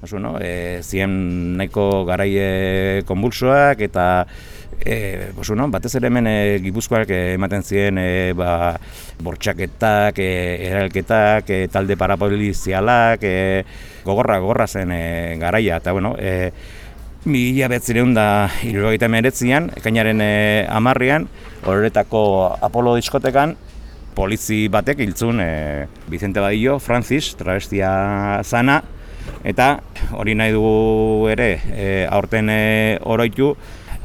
Pues, bueno, e, zien nahiko garaie konbulsoak eta e, pues, bueno, batez ere hemen e, gipuzkoak ematen ziren e, ba, bortxaketak, e, eralketak, e, talde parapolizialak, e, gogorra, gogorra zen e, garaia. Eta, bueno, e, Mila betzireun da irurogeita meretzian, ekainaren e, amarrian, horretako Apolo diskotekan, polizi batek hiltzun e, Vicente Badillo, Francis, travestia zana, eta hori nahi dugu ere e, aurten e, oroitu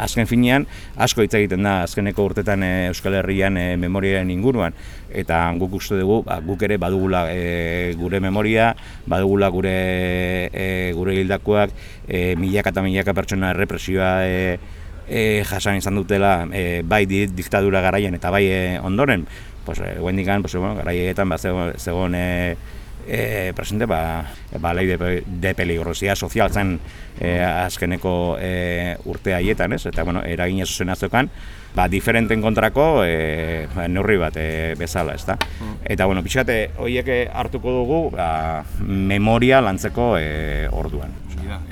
azken finean asko hitz egiten da azkeneko urtetan e, Euskal Herrian e, memoriaren inguruan. Eta guk uste dugu ba, guk ere badugula e, gure memoria badugula gure e, gure hildakoak e, milaka eta milaka pertsona represioa e, e, jasan izan dutela e, bai diktadura garaian eta bai e, ondoren. Pues, e, guendikan, pues, bueno, garaietan ba, zegoen e, e, presente ba, ba lei de, de peligrosia sozial zen e, azkeneko e, urte haietan, ez? Eta bueno, eragina zuzena zeukan, ba diferenten kontrako e, ba, neurri bat e, bezala, ezta? Mm. Eta bueno, pixate hoiek hartuko dugu, ba, memoria lantzeko e, orduan.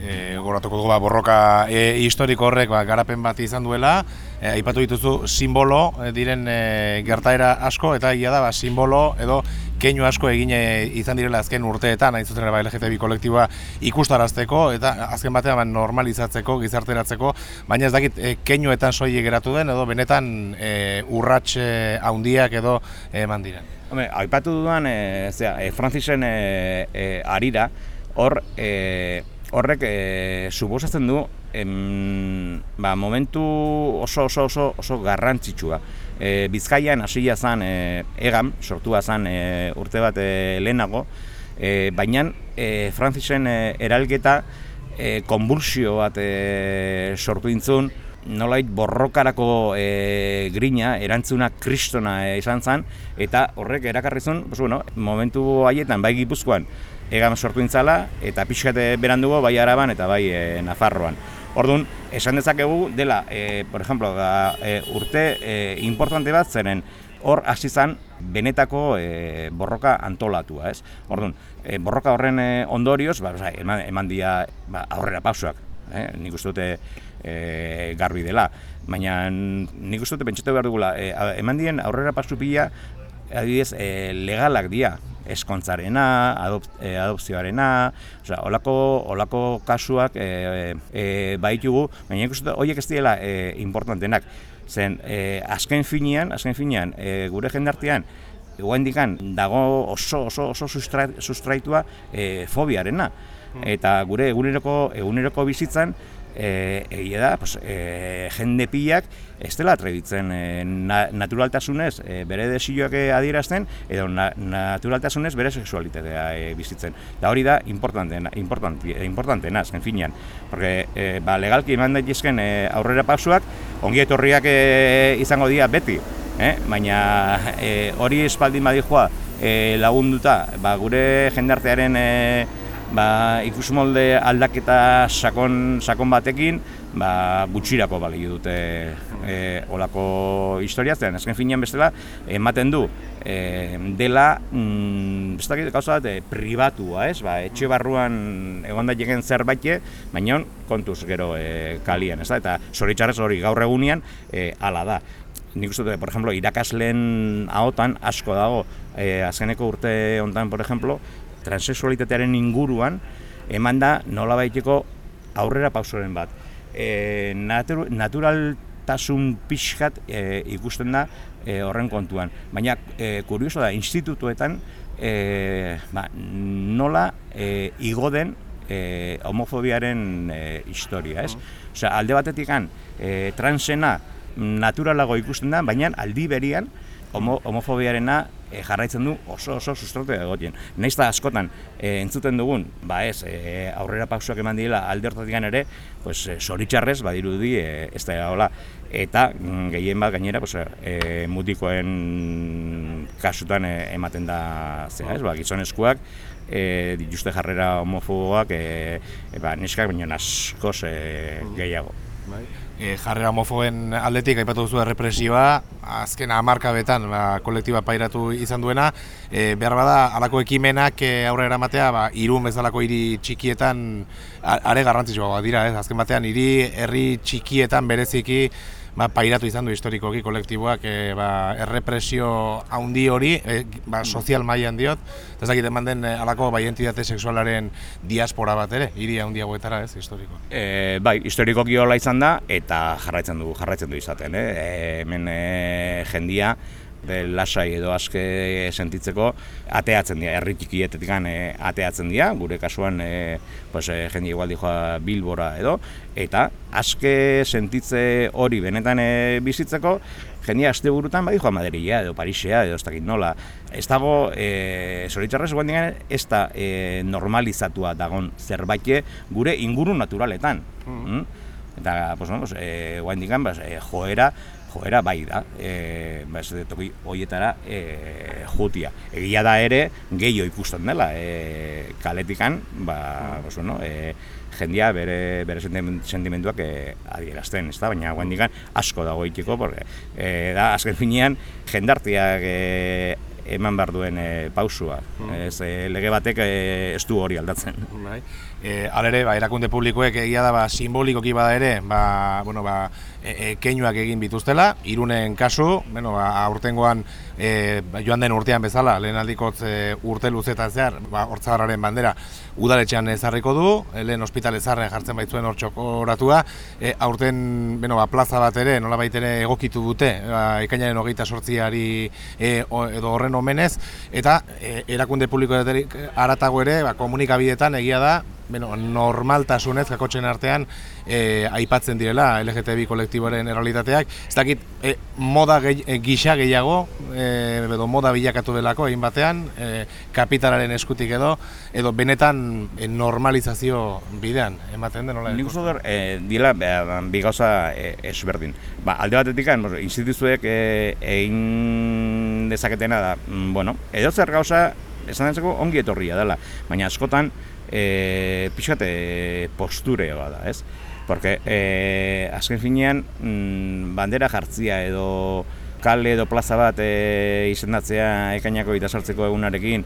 E, goratuko dugu ba, borroka e, historiko horrek ba, garapen bat izan duela, e, aipatu dituzu simbolo e, diren e, gertaera asko eta ia da ba, simbolo edo keinu asko egin izan direla azken urteetan, hain zuzen ere bai LGTB kolektiboa ikustarazteko eta azken batean ba, normalizatzeko, gizarteratzeko, baina ez dakit e, keinuetan soilik geratu den edo benetan e, urrats handiak edo eman diren. Hombre, aipatu dudan, e, zera, e, Francisen e, e, arira, hor, e, horrek e, suposatzen du em, ba, momentu oso oso oso oso garrantzitsua. E, Bizkaian hasia zen e, egam, sortua zen e, urte bat e, lehenago, e, baina e, Francisen e, eralgeta e, konbulsio bat e, sortu dintzun, nolait borrokarako e, grina, erantzuna kristona e, izan zen, eta horrek erakarrizun, bueno, momentu haietan, bai gipuzkoan, egan sortu intzala, eta pixkate berandugo bai araban eta bai e, Nafarroan. Orduan, esan dezakegu dela, e, por ejemplo, da, e, urte e, importante bat zeren hor hasi zan benetako e, borroka antolatua, ez? Orduan, e, borroka horren e, ondorioz, ba, eman, eman dia ba, aurrera pausoak, eh? nik uste dute e, garbi dela, baina nik uste dute pentsatu behar dugula, e, eman dien aurrera pausu pila, adibidez, e, legalak dia, eskontzarena, adop, e, adopzioarena, osea, olako, olako kasuak e, e, baitugu, baina ikusten horiek ez direla e, importantenak. Zen, e, azken finean, azken finean, e, gure jendartean, dikan, dago oso oso oso sustraitua e, fobiarena. Mm. Eta gure eguneroko eguneroko bizitzan eh egia da, pues, e, jende pilak ez dela atrebitzen e, naturaltasunez e, bere desioak adierazten edo naturaltasunez bere sexualitatea e, bizitzen. Da hori da importantena, importante, importantena, azken finean. Porque e, ba, legalki eman daitezken e, aurrera pausuak ongi etorriak e, izango dira beti. Eh? Baina hori espaldin badijoa e, lagunduta ba, gure jendartearen e, ba, ikusmolde aldaketa sakon, sakon batekin ba, gutxirako bali dute e, olako historia zen. Ezken finean bestela, ematen du e, dela mm, bestak gauza bat, e, pribatua, ez? Ba, etxe barruan egon da jegen zerbait, baina kontuz gero e, kalian, ez da? Eta zoritxarrez hori gaur egunean e, ala da. Nik uste dut, por ejemplo, irakasleen ahotan asko dago, e, azkeneko urte hontan, por ejemplo, transexualitatearen inguruan eman da nola baiteko aurrera pausoren bat. E, natur, naturaltasun pixkat e, ikusten da e, horren kontuan. Baina, e, kurioso da, institutuetan e, ba, nola e, igoden e, homofobiaren e, historia, ez? Osea, alde batetik e, transena naturalago ikusten da, baina aldi berian homo, homofobiarena e, jarraitzen du oso oso sustratu egotien. Naiz da askotan e, entzuten dugun, ba ez, e, aurrera pausuak eman diela alde hortatik ere, pues, e, soritxarrez badirudi e, ez da hola. Eta mm, gehien bat gainera pues, e, mutikoen kasutan e, ematen da zera, ez, ba, gizonezkoak, e, dituzte jarrera homofoboak, e, e, ba, neskak baino askoz e, gehiago. Bai. E, jarrera homofoben aldetik aipatu duzu errepresioa, azken hamarkabetan ba, kolektiba pairatu izan duena, e, behar bada alako ekimenak e, aurre eramatea, ba, irun bezalako hiri txikietan are garrantzitsua dira, ez? azken batean hiri herri txikietan bereziki ba, pairatu izan du historikoki kolektiboak e, ba, errepresio handi hori, e, ba, sozial mailan diot, ez dakit eman den alako bai entitate sexualaren diaspora bat ere, hiri handi hauetara ez, historiko. E, bai, historikoki hola izan da, eta jarraitzen du, jarraitzen du izaten, eh? E, hemen e, jendia, de lasai edo aske sentitzeko ateatzen dira, herri txikietetik e, ateatzen dira, gure kasuan e, pues, e, jende igual dijoa bilbora edo, eta aske sentitze hori benetan e, bizitzeko, jende aste burutan bai joa Madrilea edo Parisea edo ez dakit nola. Ez dago, e, zoritzarrez guen ez da e, normalizatua dagon zerbait gure inguru naturaletan. Mm. Mm? Eta, pues, no, pues, e, guen e, joera, joera bai da, e, ba, ez toki hoietara e, jutia. Egia da ere, gehiago ikusten dela, e, kaletikan, ba, mm. bueno, e, jendia bere, bere sentimenduak e, adierazten, ez da? baina guen asko dago itiko, porque, e, da, azken finean, jendartiak e, eman behar duen e, pausua. Mm. Ez, e, lege batek e, ez du hori aldatzen. Bai. E, alere, ba, erakunde publikoek egia da ba, simbolikoki bada ere, ba, bueno, ba, e, e, keinuak egin bituztela, irunen kasu, bueno, ba, aurtengoan e, joan den urtean bezala, lehen aldikotz e, urte luzetan zehar, ba, hortzagarraren bandera udaletxean ezarriko du, lehen ospitale zarren jartzen baitzuen hor txokoratua, e, aurten bueno, ba, plaza bat ere, nola ere egokitu dute, ba, ekainaren hogeita sortziari e, edo horren omenez, eta e, erakunde publiko aratago ere, ba, komunikabidetan egia da, bueno, normaltasunez kakotxen artean e, aipatzen direla LGTBI kolektiboaren errealitateak. Ez dakit, e, moda gehi, e, gisa gehiago, e, edo moda bilakatu delako egin batean, e, kapitalaren eskutik edo, edo benetan e, normalizazio bidean ematen den, nola? Nik uste dut, e, dila, bi gauza e, esberdin. Ba, alde batetik, instituzuek e, egin dezaketena da, mm, bueno, edo zer gauza, esan ongi etorria dela, baina askotan, e, pixkate posture da, ez? Porque e, azken finean mm, bandera jartzia edo kale edo plaza bat e, izendatzea ekainako eta sartzeko egunarekin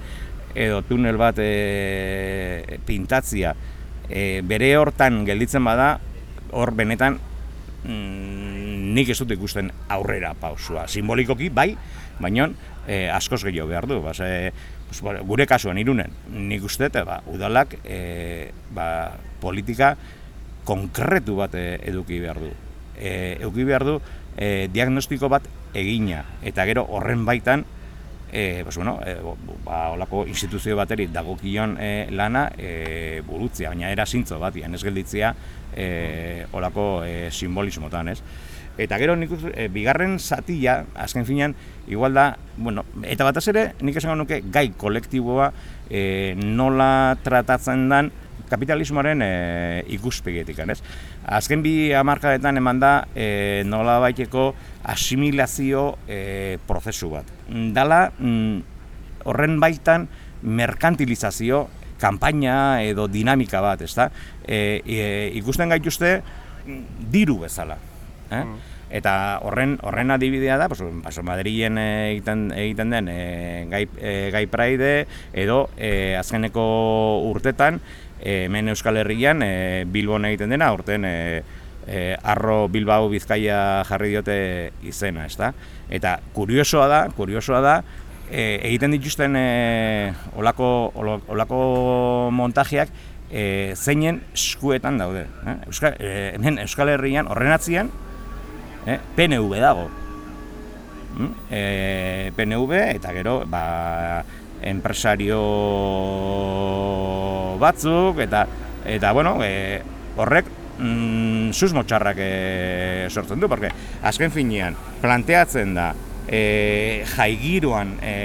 edo tunel bat e, pintatzia e, bere hortan gelditzen bada hor benetan mm, nik ez dut ikusten aurrera pausua. Simbolikoki bai, baina e, askoz gehiago behar du. Bas, e, pues, gure kasuan irunen, nik uste eta ba, udalak e, ba, politika konkretu bat eduki behar du. E, eduki behar du e, diagnostiko bat egina, eta gero horren baitan, e, pues, bueno, e, ba, olako instituzio bateri dagokion e, lana e, burutzia, baina era zintzo bat, ez gelditzia e, olako e, simbolismotan, ez? Eta gero nik e, bigarren zatia, azken finean, igual da, bueno, eta batez ere, nik esango nuke gai kolektiboa e, nola tratatzen dan kapitalismoaren e, ikuspegietik, ez? Azken bi hamarkadetan eman da e, nola baiteko asimilazio e, prozesu bat. Dala, mm, horren baitan, merkantilizazio, kanpaina edo dinamika bat, ez da? E, e, ikusten gaituzte, diru bezala, eh? Mm. Eta horren horren adibidea da, pues, paso Madrilen egiten egiten den e, gai, e, gai Pride edo e, azkeneko urtetan hemen Euskal Herrian e, Bilbon egiten dena, urten e, e, Arro Bilbao Bizkaia jarri diote izena, ezta? Eta kuriosoa da, kuriosoa da e, egiten dituzten e, olako, olako montajeak e, zeinen eskuetan daude. Eh? Euskal, e, hemen Euskal Herrian horren atzian, eh? PNV dago. Mm? E, PNV eta gero ba, enpresario batzuk eta eta bueno, e, horrek mm, susmo txarrak e, sortzen du, porque azken finean planteatzen da e, jaigiruan e,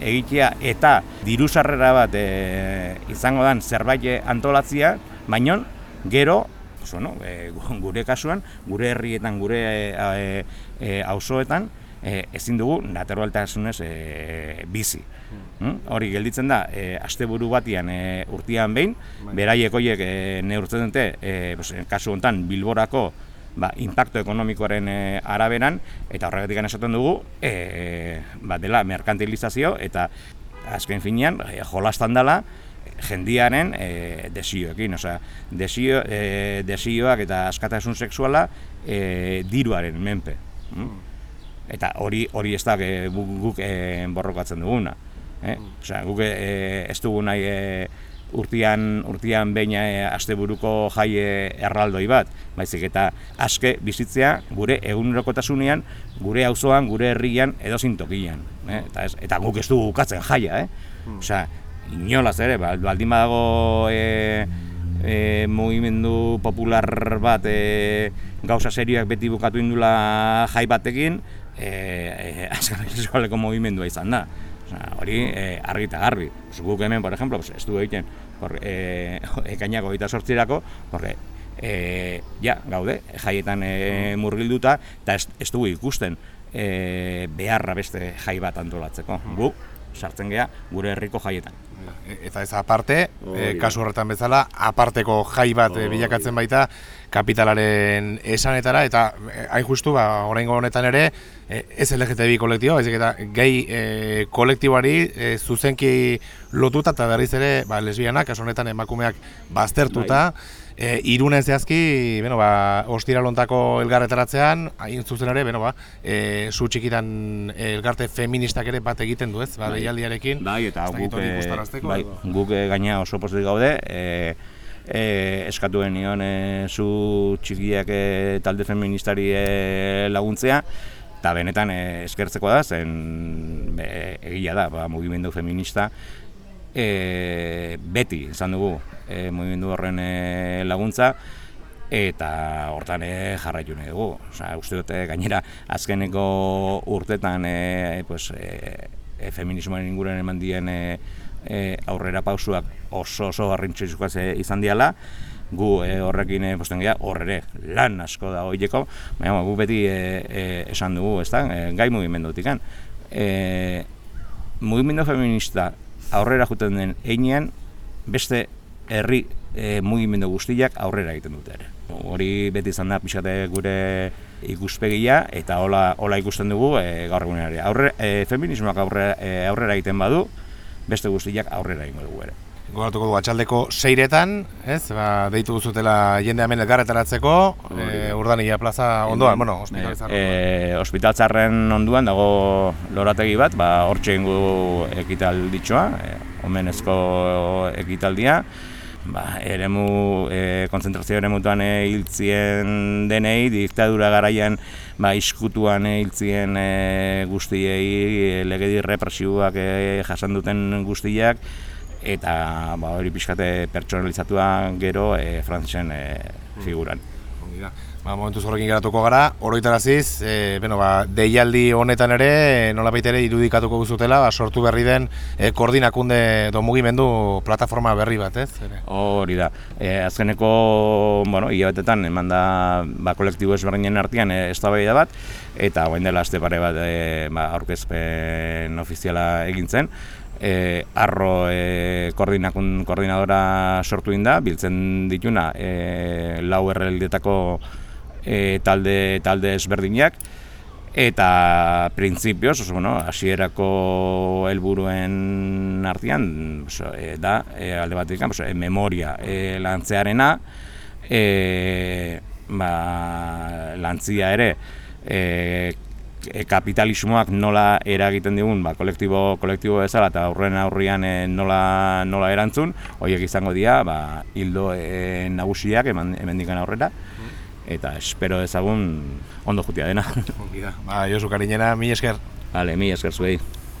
egitea eta diru sarrera bat e, izango dan zerbait antolatzia, baino gero pues, bueno, e, gure kasuan, gure herrietan, gure e, e, auzoetan, e, ezin dugu naturaltasunez e, bizi. Hmm? Hori gelditzen da, e, asteburu batian e, urtian behin, bai. beraiek horiek e, neurtzen dute, e, pues, kasu honetan Bilborako ba, impacto ekonomikoaren e, araberan, eta horregatik esaten dugu, e, ba, dela merkantilizazio, eta azken finean, e, jolastan dela, jendiaren e, desioekin, osea, desio, e, desioak eta askatasun sexuala e, diruaren menpe. Mm? Eta hori hori ez da e, guk e, borrokatzen duguna. Eh? Mm. Osea, guk e, ez dugu nahi e, urtian, urtian behin e, asteburuko jaie erraldoi bat, baizik eta aske bizitzea gure egunerokotasunean, gure auzoan, gure herrian edo zintokian. Eh? Eta, ez, eta guk ez dugu ukatzen jaia, eh? Mm. Osea, inolaz ere, ba, baldin badago e, e, mugimendu popular bat e, gauza serioak beti bukatu indula jai batekin, e, e, azkar eskualeko mugimendua izan da. hori e, argi eta garbi. Guk hemen, por ejemplo, pues, ez du egiten e, ekainako eta sortzirako, porque e, ja, gaude, jaietan e, murgilduta, eta ez, ez dugu ikusten e, beharra beste jai bat antolatzeko. Gu, sartzen gea gure herriko jaietan. E, eta ez aparte, e, kasu horretan bezala, aparteko jai bat e, bilakatzen baita kapitalaren esanetara, eta e, hain justu, ba, oraingo honetan ere, ez LGTBI kolektibo, ez eta gehi e, kolektiboari e, zuzenki lotuta eta berriz ere ba, lesbianak, kasu honetan emakumeak baztertuta, bai. E, irunen zehazki, bueno, ba, ostira lontako elgarretaratzean, hain zuzen ere, bueno, ba, e, zu txikitan elgarte feministak ere bat egiten du ez, ba, bai. deialdiarekin. Bai, eta guk, e, bai, guk gaina oso pozik gaude, e, e, eskatu nion e, zu txikiak e, talde feministari e, laguntzea, eta benetan e, eskertzeko da, zen e, egia da, ba, mugimendu feminista, e, beti izan dugu e, mugimendu horren e, laguntza eta hortan e, jarraitu nahi dugu. Osea, uste dute gainera azkeneko urtetan e, pues, e, e, feminismoaren inguruan eman dien e, e, aurrera pausuak oso oso garrintxo izan diala, gu e, horrekin e, posten gara, horre lan asko da horieko, baina gu beti e, e, esan dugu, ez da, e, gai mugimendutik. E, mugimendu feminista aurrera juten den einean, beste herri e, mugimendu guztiak aurrera egiten dute ere. Hori beti izan da pixate gure ikuspegia eta hola, hola ikusten dugu e, gaur egunean Aurre, e, feminismoak aurrera, e, aurrera egiten badu, beste guztiak aurrera egingo dugu ere gogatuko du atxaldeko seiretan, ez? Ba, deitu duzutela jende hemen elgarretaratzeko, e, urdanilla plaza ondoan, bueno, ospitaltzarren. E, ospitaltzarren onduan dago lorategi bat, ba, hortxe ingu ekitalditxoa, e, omenezko ekitaldia, ba, eremu, e, konzentrazio ere mutuan hiltzien denei, diktadura garaian ba, iskutuan hiltzien e, guztiei, legedi represiuak e, jasan duten guztiak, eta ba, hori pixkate pertsonalizatua gero e, frantzisen e, figuran. Ba, momentu zorrekin geratuko gara, oroitaraziz, e, bueno, ba, deialdi honetan ere, nola ere irudikatuko guzutela, ba, sortu berri den e, koordinakunde do mugimendu plataforma berri bat, ez? Hori da, e, azkeneko, bueno, hilabetetan, eman da, ba, kolektibo ezberdinen artean e, ez da bat, eta guen dela azte pare bat, e, ba, aurkezpen ofiziala egintzen, e, arro e, koordinakun koordinadora sortu inda, biltzen dituna e, lau errealdetako e, talde, talde ezberdinak, eta printzipioz, oso, bueno, asierako helburuen artean, oso, e, da, e, alde bat ikan, e, memoria e, lantzearena, e, ba, lantzia ere, e, e, kapitalismoak nola eragiten digun ba, kolektibo kolektibo bezala eta aurren aurrian e, nola, nola erantzun, horiek izango dira ba, hildo e, nagusiak eman, emendikan aurrera eta espero ezagun ondo jutia dena. Ba, Josu Karinera, mi esker. Vale, mi esker zuei.